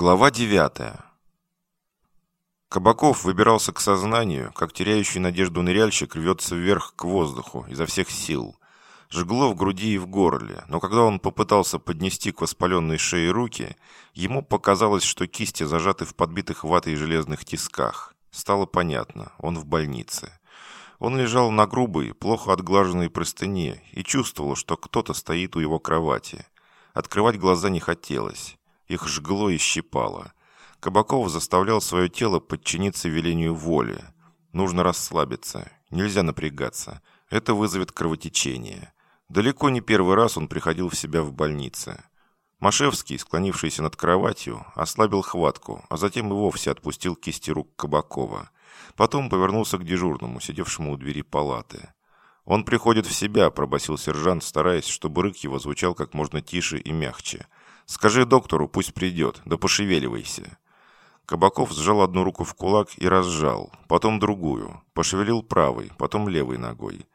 Глава 9. Кабаков выбирался к сознанию, как теряющий надежду ныряльщик рвется вверх к воздуху изо всех сил. Жгло в груди и в горле, но когда он попытался поднести к воспаленной шее руки, ему показалось, что кисти зажаты в подбитых ватой железных тисках. Стало понятно, он в больнице. Он лежал на грубой, плохо отглаженной простыне и чувствовал, что кто-то стоит у его кровати. Открывать глаза не хотелось. Их жгло и щипало. Кабаков заставлял свое тело подчиниться велению воли. Нужно расслабиться, нельзя напрягаться. Это вызовет кровотечение. Далеко не первый раз он приходил в себя в больнице. Машевский, склонившийся над кроватью, ослабил хватку, а затем и вовсе отпустил кисти рук Кабакова. Потом повернулся к дежурному, сидевшему у двери палаты. «Он приходит в себя», – пробасил сержант, стараясь, чтобы рык его звучал как можно тише и мягче – Скажи доктору, пусть придет, да пошевеливайся». Кабаков сжал одну руку в кулак и разжал, потом другую, пошевелил правой, потом левой ногой.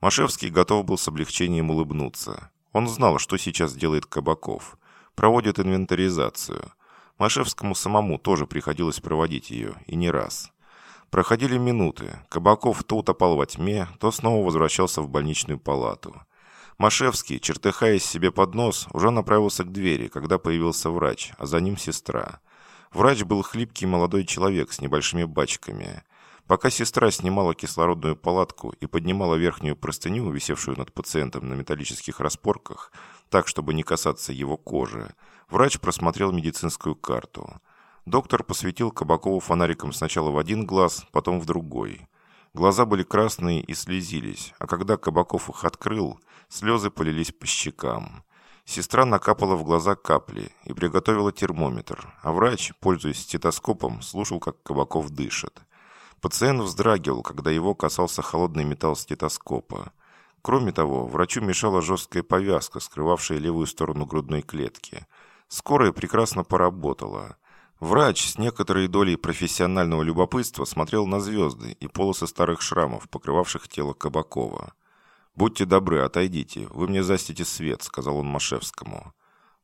Машевский готов был с облегчением улыбнуться. Он знал, что сейчас делает Кабаков. Проводит инвентаризацию. Машевскому самому тоже приходилось проводить ее, и не раз. Проходили минуты. Кабаков то утопал во тьме, то снова возвращался в больничную палату. Машевский, чертыхаясь себе под нос, уже направился к двери, когда появился врач, а за ним сестра. Врач был хлипкий молодой человек с небольшими бачками. Пока сестра снимала кислородную палатку и поднимала верхнюю простыню, висевшую над пациентом на металлических распорках, так, чтобы не касаться его кожи, врач просмотрел медицинскую карту. Доктор посветил Кабакову фонариком сначала в один глаз, потом в другой. Глаза были красные и слезились, а когда Кабаков их открыл, слезы полились по щекам. Сестра накапала в глаза капли и приготовила термометр, а врач, пользуясь стетоскопом, слушал, как Кабаков дышит. Пациент вздрагивал, когда его касался холодный металл стетоскопа. Кроме того, врачу мешала жесткая повязка, скрывавшая левую сторону грудной клетки. Скорая прекрасно поработала. Врач с некоторой долей профессионального любопытства смотрел на звезды и полосы старых шрамов, покрывавших тело Кабакова. «Будьте добры, отойдите, вы мне застите свет», — сказал он Машевскому.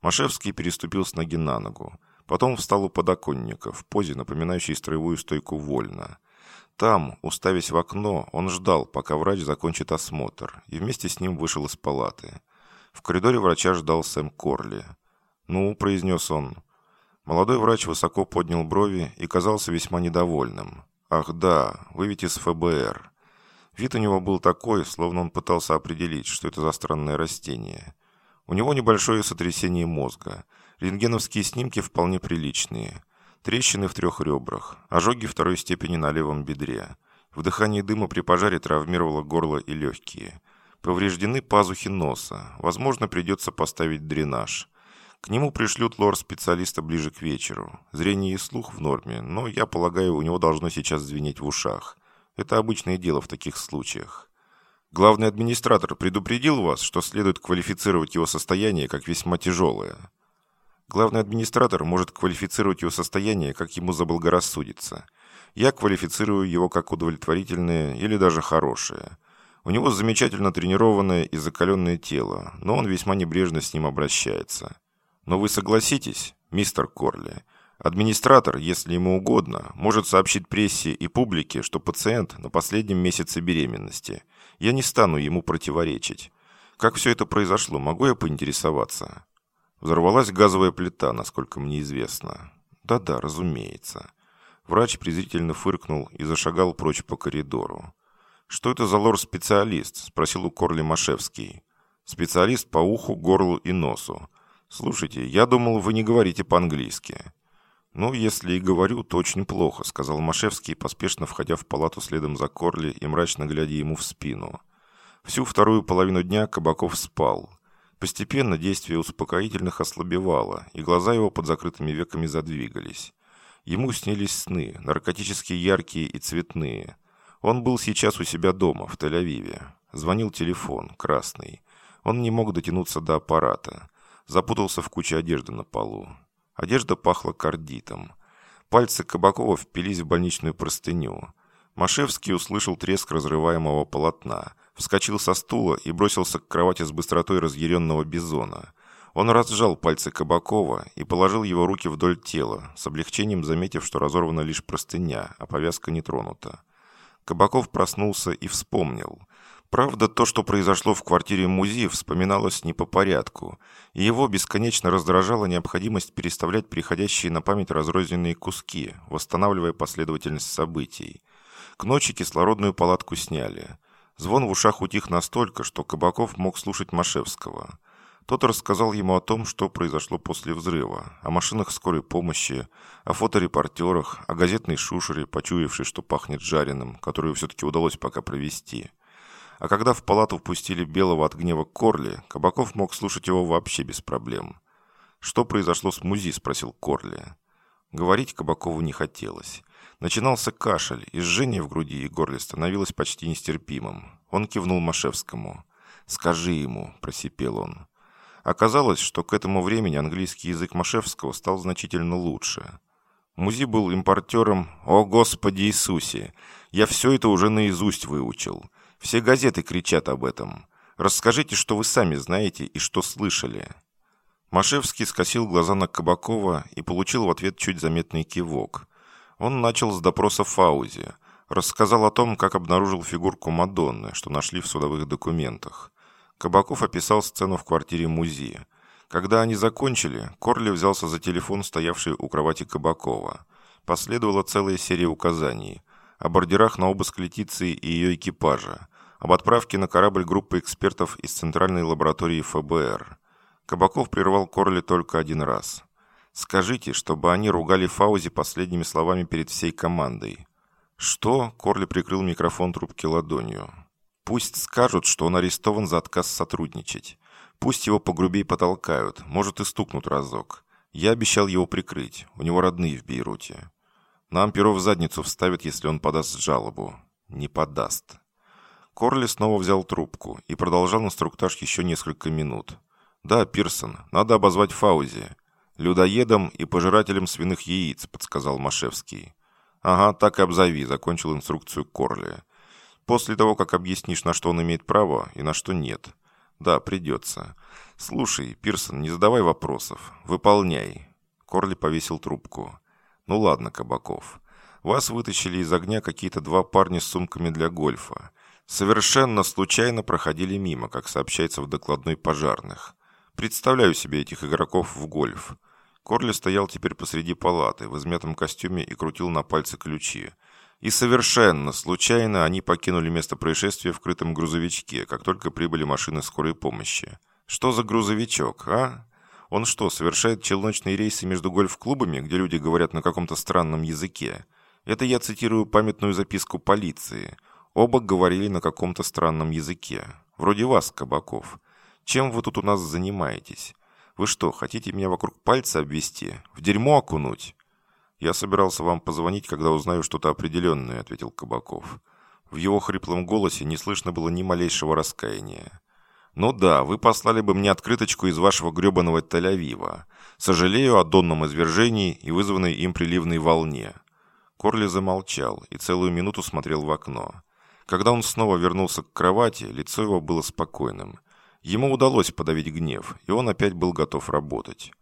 Машевский переступил с ноги на ногу. Потом встал у подоконника, в позе, напоминающей строевую стойку вольно. Там, уставясь в окно, он ждал, пока врач закончит осмотр, и вместе с ним вышел из палаты. В коридоре врача ждал Сэм Корли. «Ну», — произнес он, Молодой врач высоко поднял брови и казался весьма недовольным. «Ах да, вы ведь из ФБР». Вид у него был такой, словно он пытался определить, что это за странное растение. У него небольшое сотрясение мозга. Рентгеновские снимки вполне приличные. Трещины в трех ребрах, ожоги второй степени на левом бедре. Вдыхание дыма при пожаре травмировало горло и легкие. Повреждены пазухи носа. Возможно, придется поставить дренаж. К нему пришлют лор-специалиста ближе к вечеру. Зрение и слух в норме, но, я полагаю, у него должно сейчас звенеть в ушах. Это обычное дело в таких случаях. Главный администратор предупредил вас, что следует квалифицировать его состояние как весьма тяжелое. Главный администратор может квалифицировать его состояние, как ему заблагорассудится. Я квалифицирую его как удовлетворительное или даже хорошее. У него замечательно тренированное и закаленное тело, но он весьма небрежно с ним обращается. Но вы согласитесь, мистер Корли, администратор, если ему угодно, может сообщить прессе и публике, что пациент на последнем месяце беременности. Я не стану ему противоречить. Как все это произошло, могу я поинтересоваться? Взорвалась газовая плита, насколько мне известно. Да-да, разумеется. Врач презрительно фыркнул и зашагал прочь по коридору. «Что это за лор-специалист?» – спросил у Корли Машевский. «Специалист по уху, горлу и носу. «Слушайте, я думал, вы не говорите по-английски». «Ну, если и говорю, то очень плохо», — сказал Машевский, поспешно входя в палату следом за Корли и мрачно глядя ему в спину. Всю вторую половину дня Кабаков спал. Постепенно действие успокоительных ослабевало, и глаза его под закрытыми веками задвигались. Ему снились сны, наркотически яркие и цветные. Он был сейчас у себя дома, в Тель-Авиве. Звонил телефон, красный. Он не мог дотянуться до аппарата запутался в куче одежды на полу. Одежда пахла кардитом. Пальцы Кабакова впились в больничную простыню. Машевский услышал треск разрываемого полотна, вскочил со стула и бросился к кровати с быстротой разъяренного бизона. Он разжал пальцы Кабакова и положил его руки вдоль тела, с облегчением заметив, что разорвана лишь простыня, а повязка не тронута. Кабаков проснулся и вспомнил. Правда, то, что произошло в квартире Музи, вспоминалось не по порядку, и его бесконечно раздражала необходимость переставлять приходящие на память разрозненные куски, восстанавливая последовательность событий. К ночи кислородную палатку сняли. Звон в ушах утих настолько, что Кабаков мог слушать Машевского. Тот рассказал ему о том, что произошло после взрыва, о машинах скорой помощи, о фоторепортерах, о газетной шушере, почуявшей, что пахнет жареным, которую все-таки удалось пока провести. А когда в палату впустили белого от гнева Корли, Кабаков мог слушать его вообще без проблем. «Что произошло с Музи?» – спросил Корли. Говорить Кабакову не хотелось. Начинался кашель, и жжение в груди и горле становилось почти нестерпимым. Он кивнул Машевскому. «Скажи ему», – просипел он. Оказалось, что к этому времени английский язык Машевского стал значительно лучше. Музи был импортером «О, Господи Иисусе! Я все это уже наизусть выучил. Все газеты кричат об этом. Расскажите, что вы сами знаете и что слышали». Машевский скосил глаза на Кабакова и получил в ответ чуть заметный кивок. Он начал с допроса Фаузи. Рассказал о том, как обнаружил фигурку Мадонны, что нашли в судовых документах. Кабаков описал сцену в квартире музея. Когда они закончили, Корли взялся за телефон, стоявший у кровати Кабакова. Последовала целая серия указаний. О бордерах на обыск Летиции и ее экипажа. Об отправке на корабль группы экспертов из Центральной лаборатории ФБР. Кабаков прервал Корли только один раз. «Скажите, чтобы они ругали Фаузи последними словами перед всей командой». «Что?» – Корли прикрыл микрофон трубки ладонью. Пусть скажут, что он арестован за отказ сотрудничать. Пусть его погрубей потолкают, может и стукнут разок. Я обещал его прикрыть, у него родные в Бейруте. Нам перо в задницу вставят, если он подаст жалобу. Не подаст. Корли снова взял трубку и продолжал инструктаж еще несколько минут. «Да, Пирсон, надо обозвать Фаузи. Людоедом и пожирателем свиных яиц», — подсказал Машевский. «Ага, так и обзови», — закончил инструкцию Корли. После того, как объяснишь, на что он имеет право и на что нет. Да, придется. Слушай, Пирсон, не задавай вопросов. Выполняй. Корли повесил трубку. Ну ладно, Кабаков. Вас вытащили из огня какие-то два парня с сумками для гольфа. Совершенно случайно проходили мимо, как сообщается в докладной пожарных. Представляю себе этих игроков в гольф. Корли стоял теперь посреди палаты в измятом костюме и крутил на пальце ключи. И совершенно случайно они покинули место происшествия в крытом грузовичке, как только прибыли машины скорой помощи. Что за грузовичок, а? Он что, совершает челночные рейсы между гольф-клубами, где люди говорят на каком-то странном языке? Это я цитирую памятную записку полиции. Оба говорили на каком-то странном языке. Вроде вас, Кабаков. Чем вы тут у нас занимаетесь? Вы что, хотите меня вокруг пальца обвести? В дерьмо окунуть? «Я собирался вам позвонить, когда узнаю что-то определенное», — ответил Кабаков. В его хриплом голосе не слышно было ни малейшего раскаяния. «Ну да, вы послали бы мне открыточку из вашего гребаного Тель-Авива. Сожалею о донном извержении и вызванной им приливной волне». Корли замолчал и целую минуту смотрел в окно. Когда он снова вернулся к кровати, лицо его было спокойным. Ему удалось подавить гнев, и он опять был готов работать.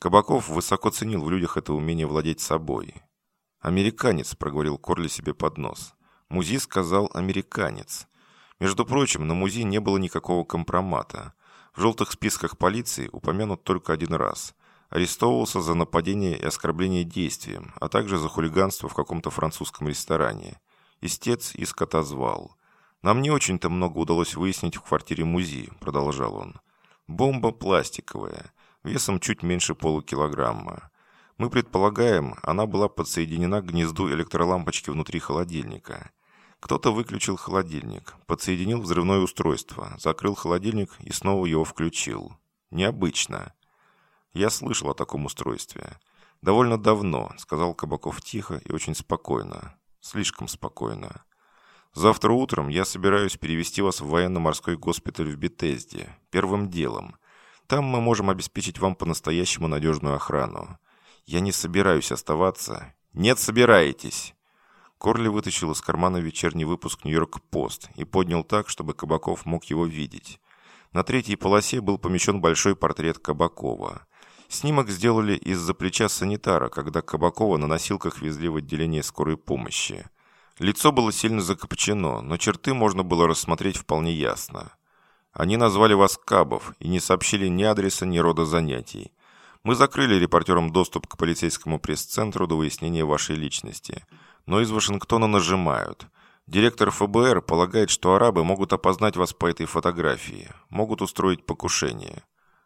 Кабаков высоко ценил в людях это умение владеть собой. «Американец», — проговорил Корли себе под нос. Музи сказал «американец». Между прочим, на Музи не было никакого компромата. В желтых списках полиции упомянут только один раз. Арестовывался за нападение и оскорбление действием, а также за хулиганство в каком-то французском ресторане. Истец иск отозвал. «Нам не очень-то много удалось выяснить в квартире Музи», — продолжал он. «Бомба пластиковая весом чуть меньше полукилограмма. Мы предполагаем, она была подсоединена к гнезду электролампочки внутри холодильника. Кто-то выключил холодильник, подсоединил взрывное устройство, закрыл холодильник и снова его включил. Необычно. Я слышал о таком устройстве. Довольно давно, сказал Кабаков тихо и очень спокойно. Слишком спокойно. Завтра утром я собираюсь перевести вас в военно-морской госпиталь в Бетезде. Первым делом. Там мы можем обеспечить вам по-настоящему надежную охрану. Я не собираюсь оставаться. Нет, собираетесь!» Корли вытащил из кармана вечерний выпуск «Нью-Йорк Пост» и поднял так, чтобы Кабаков мог его видеть. На третьей полосе был помещен большой портрет Кабакова. Снимок сделали из-за плеча санитара, когда Кабакова на носилках везли в отделение скорой помощи. Лицо было сильно закопчено, но черты можно было рассмотреть вполне ясно. Они назвали вас Кабов и не сообщили ни адреса, ни рода занятий. Мы закрыли репортерам доступ к полицейскому пресс-центру до выяснения вашей личности. Но из Вашингтона нажимают. Директор ФБР полагает, что арабы могут опознать вас по этой фотографии, могут устроить покушение.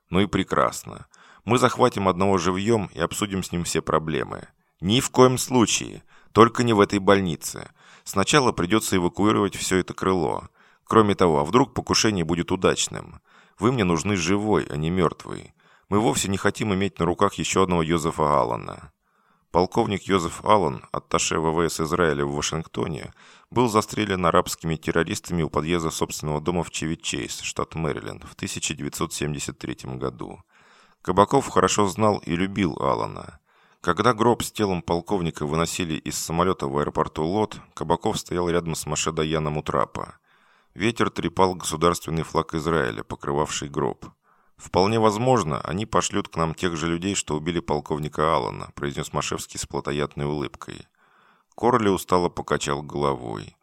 Ну и прекрасно. Мы захватим одного живьем и обсудим с ним все проблемы. Ни в коем случае. Только не в этой больнице. Сначала придется эвакуировать все это крыло. Кроме того, а вдруг покушение будет удачным? Вы мне нужны живой, а не мертвый. Мы вовсе не хотим иметь на руках еще одного Йозефа Аллана. Полковник Йозеф Аллан, атташе ВВС Израиля в Вашингтоне, был застрелен арабскими террористами у подъезда собственного дома в Чевит-Чейз, штат Мэриленд, в 1973 году. Кабаков хорошо знал и любил Аллана. Когда гроб с телом полковника выносили из самолета в аэропорту Лот, Кабаков стоял рядом с Маше Даяном у. Ветер трепал государственный флаг Израиля, покрывавший гроб. «Вполне возможно, они пошлют к нам тех же людей, что убили полковника Аллана», произнес Машевский с плотоядной улыбкой. Корли устало покачал головой.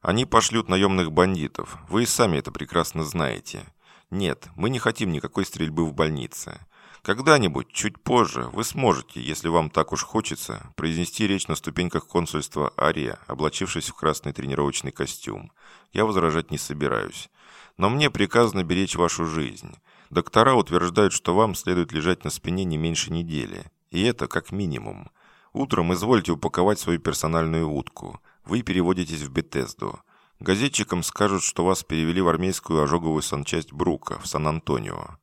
«Они пошлют наемных бандитов. Вы и сами это прекрасно знаете. Нет, мы не хотим никакой стрельбы в больнице. Когда-нибудь, чуть позже, вы сможете, если вам так уж хочется, произнести речь на ступеньках консульства Ария, облачившись в красный тренировочный костюм. Я возражать не собираюсь. Но мне приказано беречь вашу жизнь. Доктора утверждают, что вам следует лежать на спине не меньше недели. И это как минимум. Утром извольте упаковать свою персональную утку. Вы переводитесь в Бетезду. Газетчикам скажут, что вас перевели в армейскую ожоговую санчасть Брука в Сан-Антонио.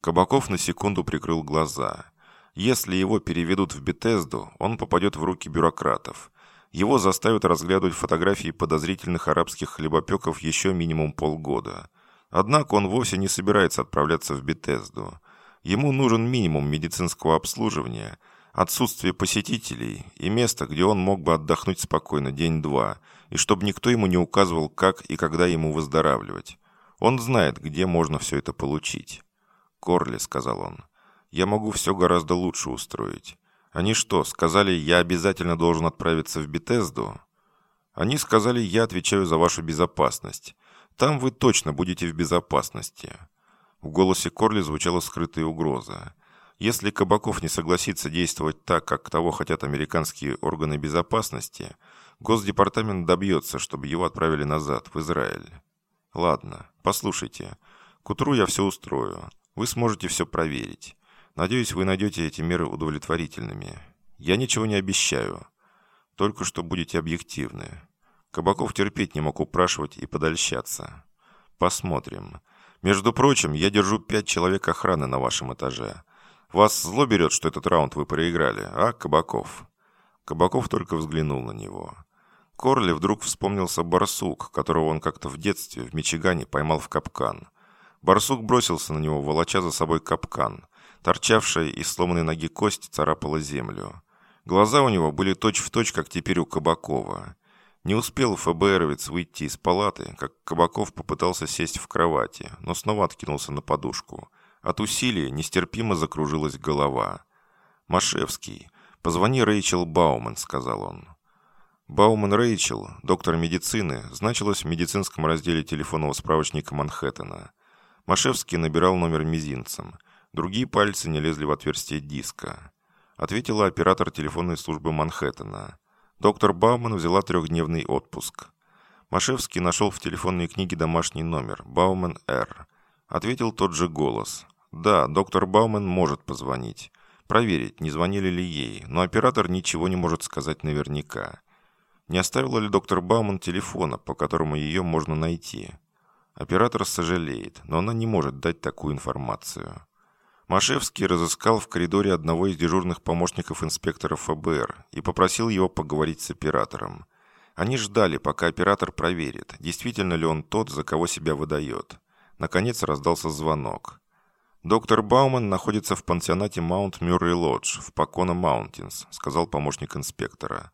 Кабаков на секунду прикрыл глаза. Если его переведут в Бетезду, он попадет в руки бюрократов. Его заставят разглядывать фотографии подозрительных арабских хлебопеков еще минимум полгода. Однако он вовсе не собирается отправляться в Бетезду. Ему нужен минимум медицинского обслуживания, отсутствие посетителей и место, где он мог бы отдохнуть спокойно день-два, и чтобы никто ему не указывал, как и когда ему выздоравливать. Он знает, где можно все это получить. «Корли», — сказал он, — «я могу все гораздо лучше устроить. Они что, сказали, я обязательно должен отправиться в Бетезду?» «Они сказали, я отвечаю за вашу безопасность. Там вы точно будете в безопасности». В голосе Корли звучала скрытая угроза. Если Кабаков не согласится действовать так, как того хотят американские органы безопасности, Госдепартамент добьется, чтобы его отправили назад, в Израиль. Ладно, послушайте. К утру я все устрою. Вы сможете все проверить. Надеюсь, вы найдете эти меры удовлетворительными. Я ничего не обещаю. Только что будете объективны. Кабаков терпеть не мог упрашивать и подольщаться. Посмотрим. Между прочим, я держу пять человек охраны на вашем этаже. Вас зло берет, что этот раунд вы проиграли, а, Кабаков?» Кабаков только взглянул на него. Корли вдруг вспомнился барсук, которого он как-то в детстве в Мичигане поймал в капкан. Барсук бросился на него, волоча за собой капкан. Торчавшая из сломанной ноги кость царапала землю. Глаза у него были точь-в-точь, точь, как теперь у Кабакова. Не успел ФБРовец выйти из палаты, как Кабаков попытался сесть в кровати, но снова откинулся на подушку. От усилия нестерпимо закружилась голова. «Машевский, позвони Рэйчел Бауман», — сказал он. Бауман Рэйчел, доктор медицины, значилась в медицинском разделе телефонного справочника Манхэттена. Машевский набирал номер мизинцем. Другие пальцы не лезли в отверстие диска. Ответила оператор телефонной службы Манхэттена. Доктор Бауман взяла трехдневный отпуск. Машевский нашел в телефонной книге домашний номер «Бауман Р». Ответил тот же голос. «Да, доктор Бауман может позвонить. Проверить, не звонили ли ей, но оператор ничего не может сказать наверняка. Не оставила ли доктор Бауман телефона, по которому ее можно найти? Оператор сожалеет, но она не может дать такую информацию. Машевский разыскал в коридоре одного из дежурных помощников инспектора ФБР и попросил его поговорить с оператором. Они ждали, пока оператор проверит, действительно ли он тот, за кого себя выдает. Наконец раздался звонок. «Доктор Бауман находится в пансионате Маунт Мюррей Лодж в Поконо Маунтинс», сказал помощник инспектора.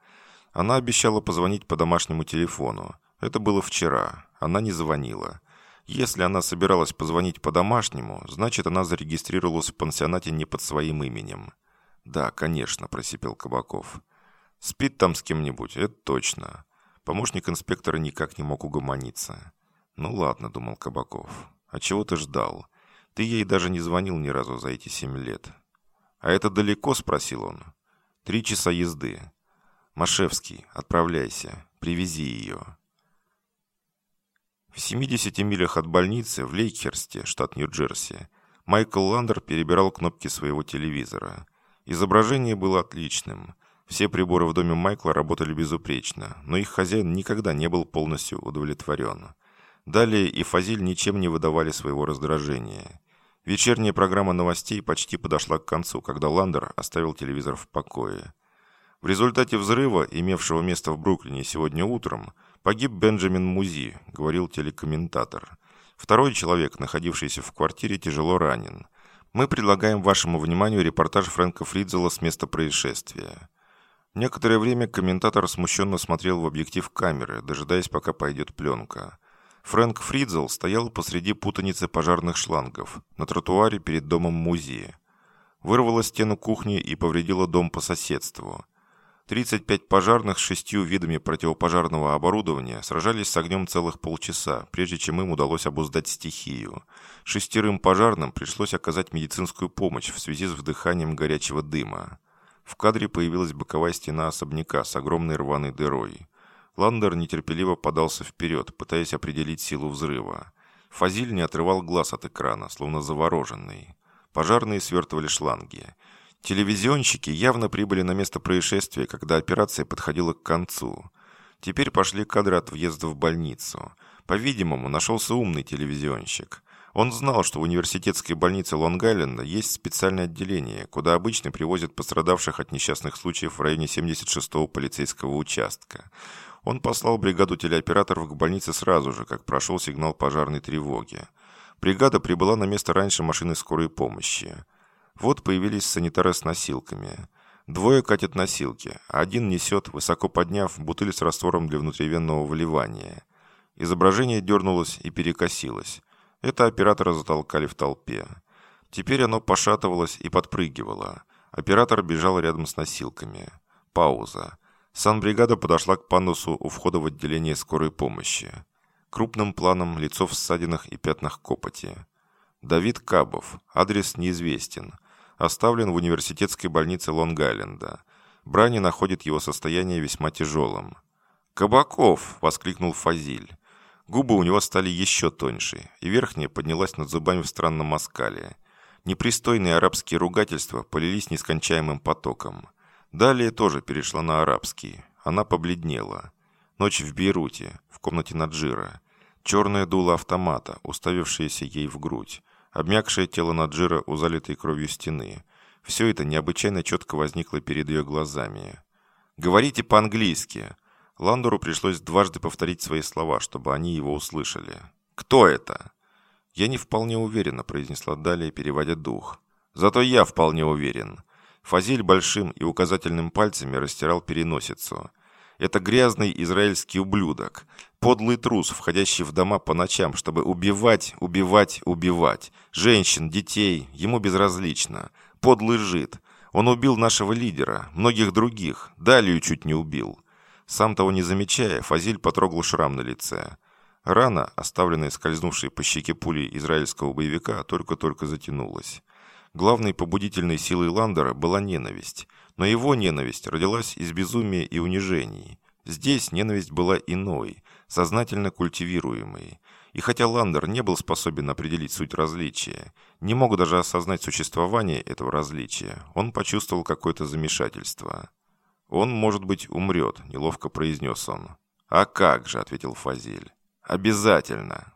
Она обещала позвонить по домашнему телефону. Это было вчера. Она не звонила. Если она собиралась позвонить по-домашнему, значит, она зарегистрировалась в пансионате не под своим именем. «Да, конечно», – просипел Кабаков. «Спит там с кем-нибудь, это точно». Помощник инспектора никак не мог угомониться. «Ну ладно», – думал Кабаков. «А чего ты ждал? Ты ей даже не звонил ни разу за эти семь лет». «А это далеко?» – спросил он. «Три часа езды». «Машевский, отправляйся, привези ее». В 70 милях от больницы в Лейкхерсте, штат Нью-Джерси, Майкл Ландер перебирал кнопки своего телевизора. Изображение было отличным. Все приборы в доме Майкла работали безупречно, но их хозяин никогда не был полностью удовлетворен. Далее и Фазиль ничем не выдавали своего раздражения. Вечерняя программа новостей почти подошла к концу, когда Ландер оставил телевизор в покое. В результате взрыва, имевшего место в Бруклине сегодня утром, «Погиб Бенджамин Музи», — говорил телекомментатор. «Второй человек, находившийся в квартире, тяжело ранен. Мы предлагаем вашему вниманию репортаж Фрэнка Фридзела с места происшествия». Некоторое время комментатор смущенно смотрел в объектив камеры, дожидаясь, пока пойдет пленка. Фрэнк Фридзел стоял посреди путаницы пожарных шлангов, на тротуаре перед домом музея. Вырвала стену кухни и повредила дом по соседству. 35 пожарных с шестью видами противопожарного оборудования сражались с огнем целых полчаса, прежде чем им удалось обуздать стихию. Шестерым пожарным пришлось оказать медицинскую помощь в связи с вдыханием горячего дыма. В кадре появилась боковая стена особняка с огромной рваной дырой. Ландер нетерпеливо подался вперед, пытаясь определить силу взрыва. Фазиль не отрывал глаз от экрана, словно завороженный. Пожарные свертывали шланги. Телевизионщики явно прибыли на место происшествия, когда операция подходила к концу. Теперь пошли кадры от въезда в больницу. По-видимому, нашелся умный телевизионщик. Он знал, что в университетской больнице Лонг-Айленда есть специальное отделение, куда обычно привозят пострадавших от несчастных случаев в районе 76-го полицейского участка. Он послал бригаду телеоператоров к больнице сразу же, как прошел сигнал пожарной тревоги. Бригада прибыла на место раньше машины скорой помощи. Вот появились санитары с носилками. Двое катят носилки, а один несет, высоко подняв, бутыль с раствором для внутривенного выливания. Изображение дернулось и перекосилось. Это оператора затолкали в толпе. Теперь оно пошатывалось и подпрыгивало. Оператор бежал рядом с носилками. Пауза. Санбригада подошла к пандусу у входа в отделение скорой помощи. Крупным планом лицо в ссадинах и пятнах копоти. Давид Кабов. Адрес неизвестен оставлен в университетской больнице Лонг-Айленда. Брани находит его состояние весьма тяжелым. «Кабаков!» – воскликнул Фазиль. Губы у него стали еще тоньше, и верхняя поднялась над зубами в странном оскале. Непристойные арабские ругательства полились нескончаемым потоком. Далее тоже перешла на арабский. Она побледнела. Ночь в Бейруте, в комнате Наджира. Черное дуло автомата, уставившееся ей в грудь обмякшее тело Наджира у залитой кровью стены. Все это необычайно четко возникло перед ее глазами. «Говорите по-английски!» Ландору пришлось дважды повторить свои слова, чтобы они его услышали. «Кто это?» «Я не вполне уверена», — произнесла Далия, переводя дух. «Зато я вполне уверен». Фазиль большим и указательным пальцами растирал переносицу. Это грязный израильский ублюдок. Подлый трус, входящий в дома по ночам, чтобы убивать, убивать, убивать. Женщин, детей, ему безразлично. Подлый жид. Он убил нашего лидера, многих других. Далию чуть не убил. Сам того не замечая, Фазиль потрогал шрам на лице. Рана, оставленная скользнувшей по щеке пулей израильского боевика, только-только затянулась. Главной побудительной силой Ландера была ненависть – но его ненависть родилась из безумия и унижений. Здесь ненависть была иной, сознательно культивируемой. И хотя Ландер не был способен определить суть различия, не мог даже осознать существование этого различия, он почувствовал какое-то замешательство. «Он, может быть, умрет», — неловко произнес он. «А как же», — ответил Фазиль. «Обязательно.